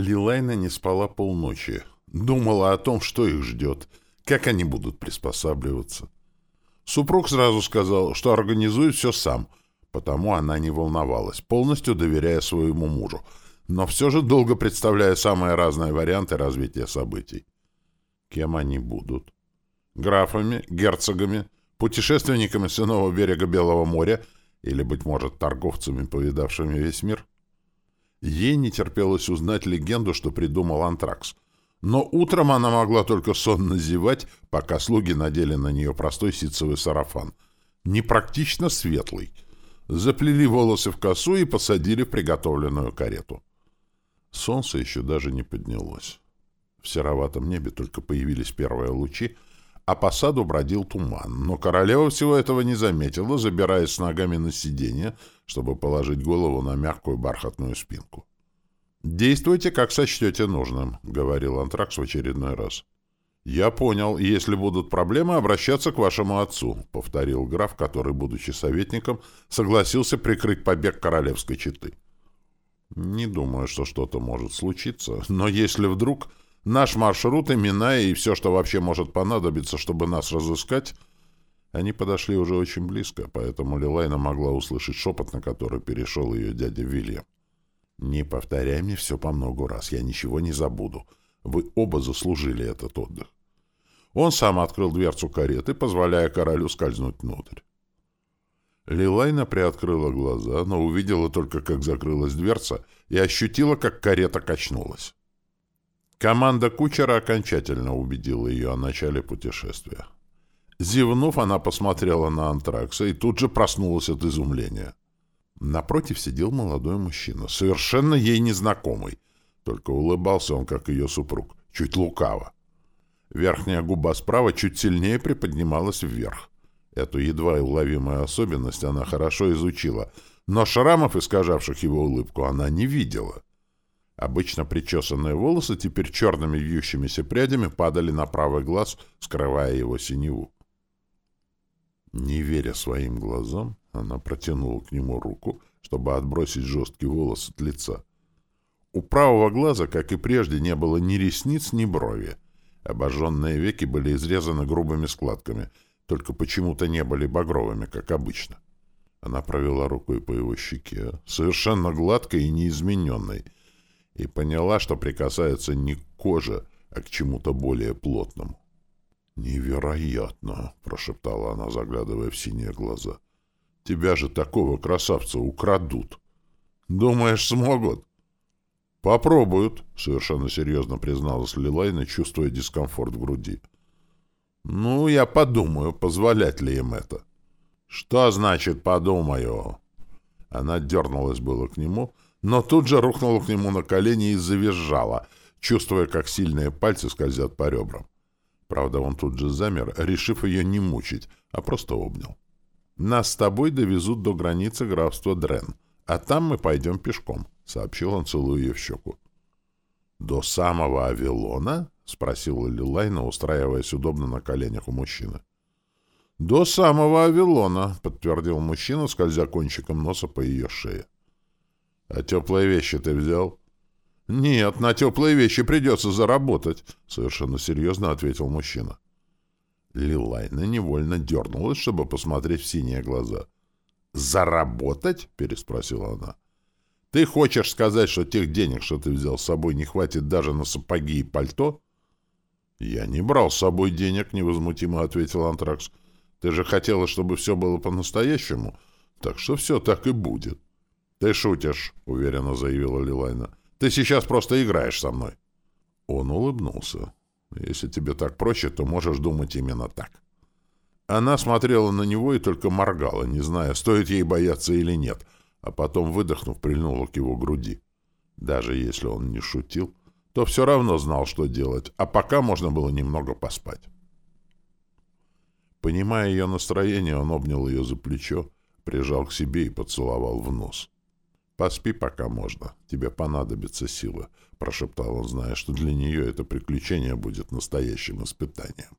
Лилайна не спала полночи. Думала о том, что их ждет, как они будут приспосабливаться. Супруг сразу сказал, что организует все сам, потому она не волновалась, полностью доверяя своему мужу, но все же долго представляя самые разные варианты развития событий. Кем они будут? Графами, герцогами, путешественниками с иного берега Белого моря или, быть может, торговцами, повидавшими весь мир? Ей не терпелось узнать легенду, что придумал Антракс. Но утром она могла только сонно зевать, пока слуги надели на нее простой ситцевый сарафан. Непрактично светлый. Заплели волосы в косу и посадили в приготовленную карету. Солнце еще даже не поднялось. В сероватом небе только появились первые лучи, а по саду бродил туман. Но королева всего этого не заметила, забираясь с ногами на сиденье, чтобы положить голову на мягкую бархатную спинку. «Действуйте, как сочтете нужным», — говорил Антракс в очередной раз. «Я понял. Если будут проблемы, обращаться к вашему отцу», — повторил граф, который, будучи советником, согласился прикрыть побег королевской четы. «Не думаю, что что-то может случиться, но если вдруг наш маршрут, имена и все, что вообще может понадобиться, чтобы нас разыскать...» Они подошли уже очень близко, поэтому Лилайна могла услышать шепот, на который перешел ее дядя Вильям. «Не повторяй мне все по многу раз, я ничего не забуду. Вы оба заслужили этот отдых». Он сам открыл дверцу кареты, позволяя королю скользнуть внутрь. Лилайна приоткрыла глаза, но увидела только, как закрылась дверца, и ощутила, как карета качнулась. Команда кучера окончательно убедила ее о начале путешествия. Зевнув, она посмотрела на антракса и тут же проснулась от изумления. Напротив сидел молодой мужчина, совершенно ей незнакомый. Только улыбался он, как ее супруг, чуть лукаво. Верхняя губа справа чуть сильнее приподнималась вверх. Эту едва уловимую особенность она хорошо изучила, но шрамов, искажавших его улыбку, она не видела. Обычно причесанные волосы теперь черными вьющимися прядями падали на правый глаз, скрывая его синеву. Не веря своим глазам, она протянула к нему руку, чтобы отбросить жесткий волос от лица. У правого глаза, как и прежде, не было ни ресниц, ни брови. Обожженные веки были изрезаны грубыми складками, только почему-то не были багровыми, как обычно. Она провела рукой по его щеке, совершенно гладкой и неизмененной, и поняла, что прикасается не к коже, а к чему-то более плотному. «Невероятно!» — прошептала она, заглядывая в синие глаза. «Тебя же такого красавца украдут! Думаешь, смогут?» «Попробуют», — совершенно серьезно призналась Лилайна, чувствуя дискомфорт в груди. «Ну, я подумаю, позволять ли им это». «Что значит «подумаю»?» Она дернулась было к нему, но тут же рухнула к нему на колени и завизжала, чувствуя, как сильные пальцы скользят по ребрам. Правда, он тут же замер, решив ее не мучить, а просто обнял. «Нас с тобой довезут до границы графства Дрен, а там мы пойдем пешком», — сообщил он, целуя ее в щеку. «До самого Авилона?» — спросила Лилайна, устраиваясь удобно на коленях у мужчины. «До самого Авилона», — подтвердил мужчина, скользя кончиком носа по ее шее. «А теплые вещи ты взял?» «Нет, на теплые вещи придется заработать», — совершенно серьезно ответил мужчина. Лилайна невольно дернулась, чтобы посмотреть в синие глаза. «Заработать?» — переспросила она. «Ты хочешь сказать, что тех денег, что ты взял с собой, не хватит даже на сапоги и пальто?» «Я не брал с собой денег», — невозмутимо ответил Антракс. «Ты же хотела, чтобы все было по-настоящему, так что все так и будет». «Ты шутишь», — уверенно заявила Лилайна. Ты сейчас просто играешь со мной. Он улыбнулся. Если тебе так проще, то можешь думать именно так. Она смотрела на него и только моргала, не зная, стоит ей бояться или нет, а потом, выдохнув, прильнула к его груди. Даже если он не шутил, то все равно знал, что делать, а пока можно было немного поспать. Понимая ее настроение, он обнял ее за плечо, прижал к себе и поцеловал в нос. «Поспи, пока можно. Тебе понадобится сила», — прошептал он, зная, что для нее это приключение будет настоящим испытанием.